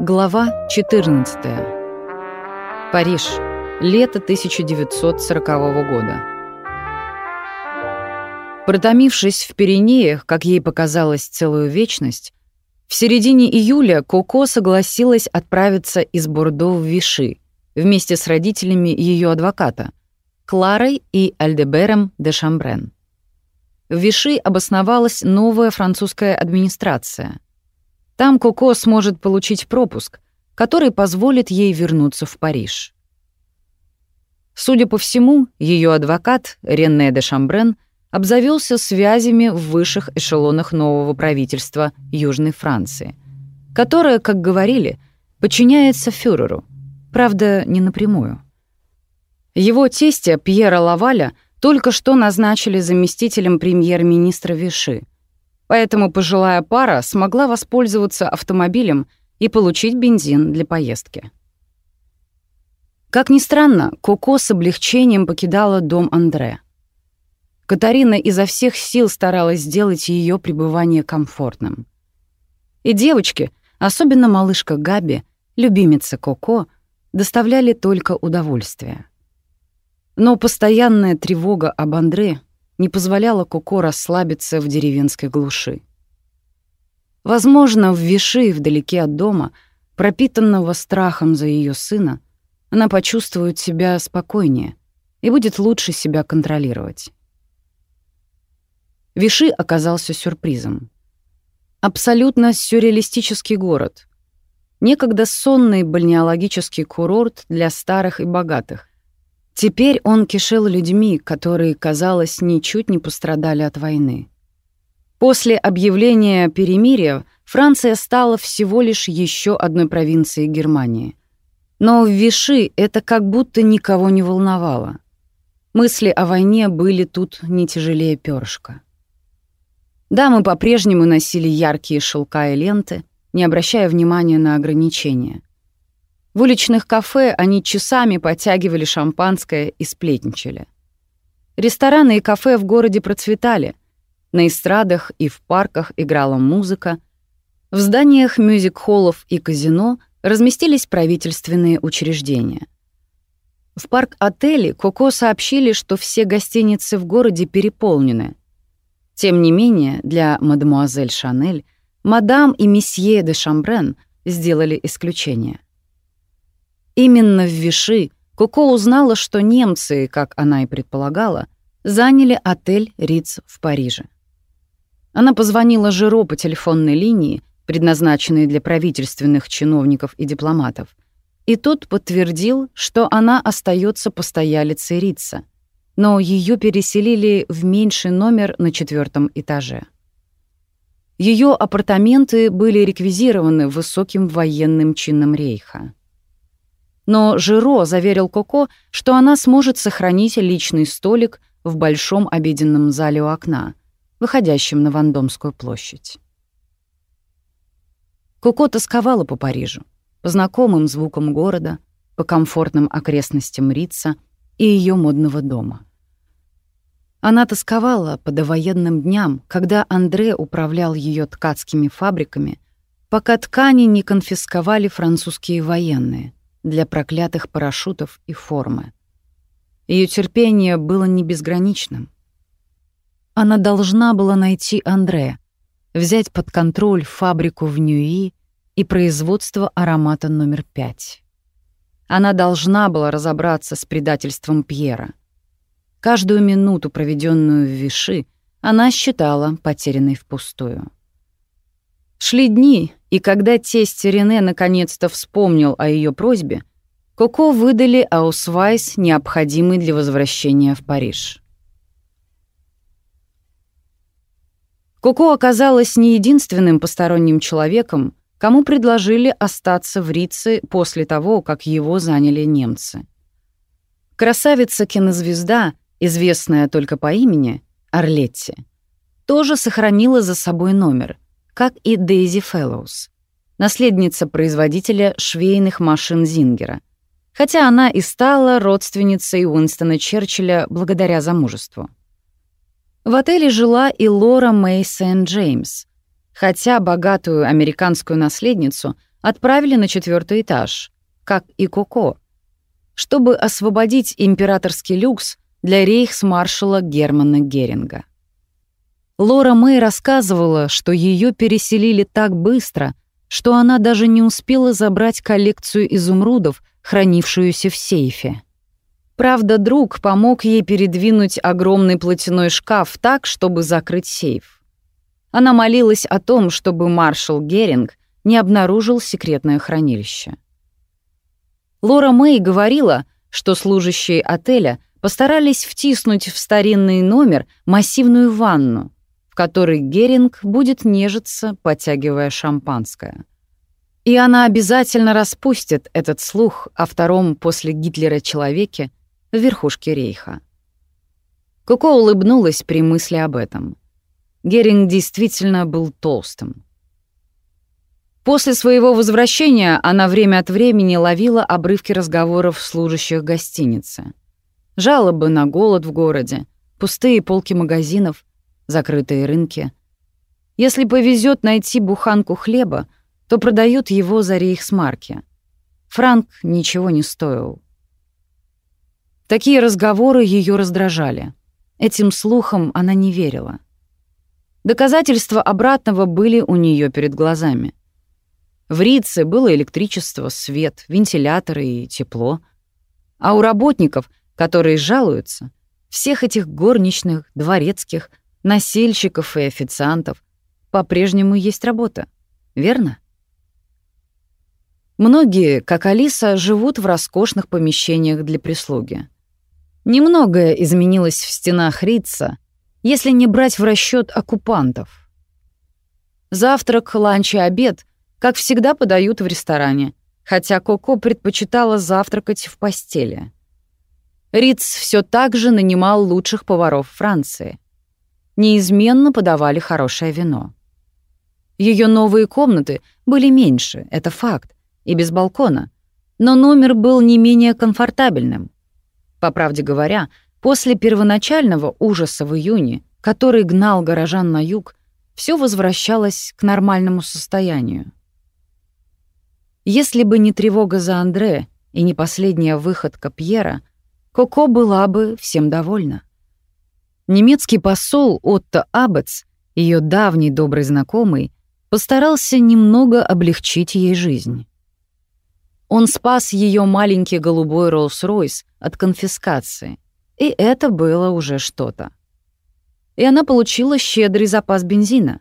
Глава 14. Париж. Лето 1940 года. Протомившись в Пиренеях, как ей показалось целую вечность, в середине июля Коко согласилась отправиться из Бордо в Виши вместе с родителями ее адвоката, Кларой и Альдебером де Шамбрен. В Виши обосновалась новая французская администрация. Там Коко сможет получить пропуск, который позволит ей вернуться в Париж. Судя по всему, ее адвокат, Рене де Шамбрен, обзавелся связями в высших эшелонах нового правительства Южной Франции, которое, как говорили, подчиняется фюреру, правда, не напрямую. Его тестя Пьера Лаваля — только что назначили заместителем премьер-министра Виши. Поэтому пожилая пара смогла воспользоваться автомобилем и получить бензин для поездки. Как ни странно, Коко с облегчением покидала дом Андре. Катарина изо всех сил старалась сделать ее пребывание комфортным. И девочки, особенно малышка Габи, любимица Коко, доставляли только удовольствие. Но постоянная тревога об Андре не позволяла Коко расслабиться в деревенской глуши. Возможно, в Виши, вдалеке от дома, пропитанного страхом за ее сына, она почувствует себя спокойнее и будет лучше себя контролировать. Виши оказался сюрпризом. Абсолютно сюрреалистический город. Некогда сонный бальнеологический курорт для старых и богатых, Теперь он кишел людьми, которые, казалось, ничуть не пострадали от войны. После объявления перемирия Франция стала всего лишь еще одной провинцией Германии. Но в Виши это как будто никого не волновало. Мысли о войне были тут не тяжелее перышка. Дамы по-прежнему носили яркие шелка и ленты, не обращая внимания на ограничения. В уличных кафе они часами подтягивали шампанское и сплетничали. Рестораны и кафе в городе процветали. На эстрадах и в парках играла музыка. В зданиях мюзик-холлов и казино разместились правительственные учреждения. В парк-отеле Коко сообщили, что все гостиницы в городе переполнены. Тем не менее, для мадемуазель Шанель мадам и месье де Шамбрен сделали исключение. Именно в Виши Коко узнала, что немцы, как она и предполагала, заняли отель Риц в Париже. Она позвонила Жиро по телефонной линии, предназначенной для правительственных чиновников и дипломатов, и тот подтвердил, что она остается постоялицей Рица, но ее переселили в меньший номер на четвертом этаже. Ее апартаменты были реквизированы высоким военным чином рейха. Но Жиро заверил Коко, что она сможет сохранить личный столик в большом обеденном зале у окна, выходящем на Вандомскую площадь. Коко тосковала по Парижу, по знакомым звукам города, по комфортным окрестностям Рица и ее модного дома. Она тосковала по довоенным дням, когда Андре управлял ее ткацкими фабриками, пока ткани не конфисковали французские военные — для проклятых парашютов и формы. Ее терпение было не безграничным. Она должна была найти Андре, взять под контроль фабрику в Ньюи и производство аромата номер пять. Она должна была разобраться с предательством Пьера. Каждую минуту, проведенную в Виши, она считала потерянной впустую. Шли дни, и когда тесть Рене наконец-то вспомнил о ее просьбе, Коко выдали аусвайс, необходимый для возвращения в Париж. Коко оказалась не единственным посторонним человеком, кому предложили остаться в Ритце после того, как его заняли немцы. Красавица-кинозвезда, известная только по имени, Орлетти, тоже сохранила за собой номер — как и Дейзи Фэллоус, наследница производителя швейных машин Зингера, хотя она и стала родственницей Уинстона Черчилля благодаря замужеству. В отеле жила и Лора Мэй Сент-Джеймс, хотя богатую американскую наследницу отправили на четвертый этаж, как и Коко, чтобы освободить императорский люкс для рейхсмаршала Германа Геринга. Лора Мэй рассказывала, что ее переселили так быстро, что она даже не успела забрать коллекцию изумрудов, хранившуюся в сейфе. Правда, друг помог ей передвинуть огромный платяной шкаф так, чтобы закрыть сейф. Она молилась о том, чтобы маршал Геринг не обнаружил секретное хранилище. Лора Мэй говорила, что служащие отеля постарались втиснуть в старинный номер массивную ванну, которой Геринг будет нежиться, потягивая шампанское. И она обязательно распустит этот слух о втором после Гитлера человеке, в верхушке рейха. Коко улыбнулась при мысли об этом. Геринг действительно был толстым. После своего возвращения она время от времени ловила обрывки разговоров служащих гостиницы. Жалобы на голод в городе, пустые полки магазинов, закрытые рынки. Если повезет найти буханку хлеба, то продают его за рейхсмарки. Франк ничего не стоил. Такие разговоры ее раздражали. Этим слухам она не верила. Доказательства обратного были у нее перед глазами. В Рице было электричество, свет, вентиляторы и тепло. А у работников, которые жалуются, всех этих горничных, дворецких, насельщиков и официантов, по-прежнему есть работа, верно? Многие, как Алиса, живут в роскошных помещениях для прислуги. Немногое изменилось в стенах Рица, если не брать в расчет оккупантов. Завтрак, ланч и обед, как всегда, подают в ресторане, хотя Коко предпочитала завтракать в постели. Риц все так же нанимал лучших поваров Франции. Неизменно подавали хорошее вино. Ее новые комнаты были меньше, это факт, и без балкона, но номер был не менее комфортабельным — по правде говоря, после первоначального ужаса в июне, который гнал горожан на юг, все возвращалось к нормальному состоянию. Если бы не тревога за Андре и не последняя выходка Пьера, Коко была бы всем довольна. Немецкий посол Отто Абец, ее давний добрый знакомый, постарался немного облегчить ей жизнь. Он спас ее маленький голубой Роллс-Ройс от конфискации, и это было уже что-то. И она получила щедрый запас бензина.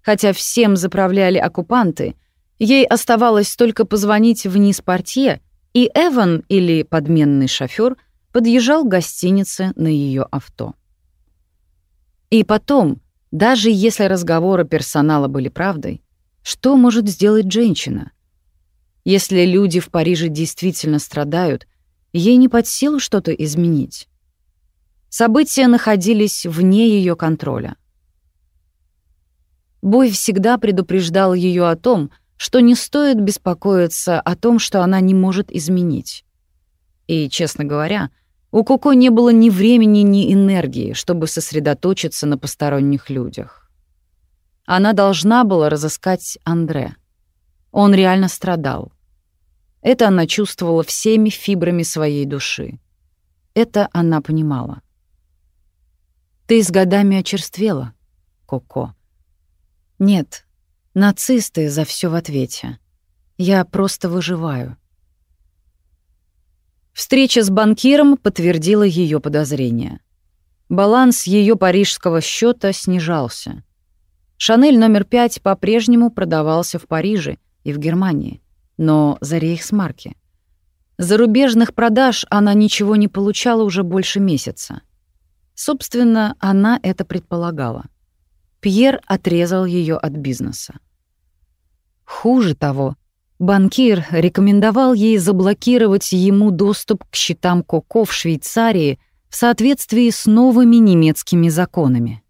Хотя всем заправляли оккупанты, ей оставалось только позвонить вниз портье, и Эван или подменный шофер подъезжал к гостинице на ее авто. И потом, даже если разговоры персонала были правдой, что может сделать женщина — если люди в Париже действительно страдают, ей не под силу что-то изменить. События находились вне ее контроля. Бой всегда предупреждал ее о том, что не стоит беспокоиться о том, что она не может изменить. И, честно говоря, у Коко не было ни времени, ни энергии, чтобы сосредоточиться на посторонних людях. Она должна была разыскать Андре. Он реально страдал. Это она чувствовала всеми фибрами своей души. Это она понимала. «Ты с годами очерствела, Коко». «Нет, нацисты за все в ответе. Я просто выживаю». Встреча с банкиром подтвердила ее подозрения. Баланс ее парижского счета снижался. Шанель номер пять по-прежнему продавался в Париже — и в Германии, но за рейхсмарки. Зарубежных продаж она ничего не получала уже больше месяца. Собственно, она это предполагала. Пьер отрезал ее от бизнеса. Хуже того, банкир рекомендовал ей заблокировать ему доступ к счетам Коко в Швейцарии в соответствии с новыми немецкими законами.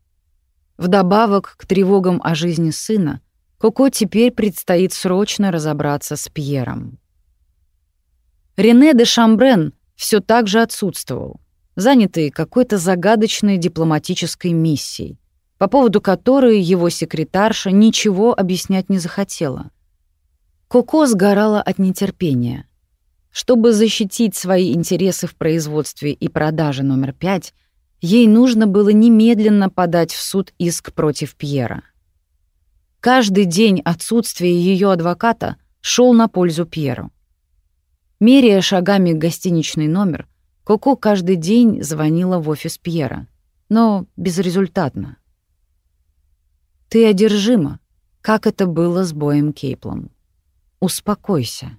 Вдобавок к тревогам о жизни сына, Коко теперь предстоит срочно разобраться с Пьером. Рене де Шамбрен все так же отсутствовал, занятый какой-то загадочной дипломатической миссией, по поводу которой его секретарша ничего объяснять не захотела. Коко сгорала от нетерпения. Чтобы защитить свои интересы в производстве и продаже номер пять, ей нужно было немедленно подать в суд иск против Пьера. Каждый день отсутствия ее адвоката шел на пользу Пьеру. Меряя шагами гостиничный номер, Коко каждый день звонила в офис Пьера, но безрезультатно. «Ты одержима, как это было с Боем Кейплом. Успокойся»,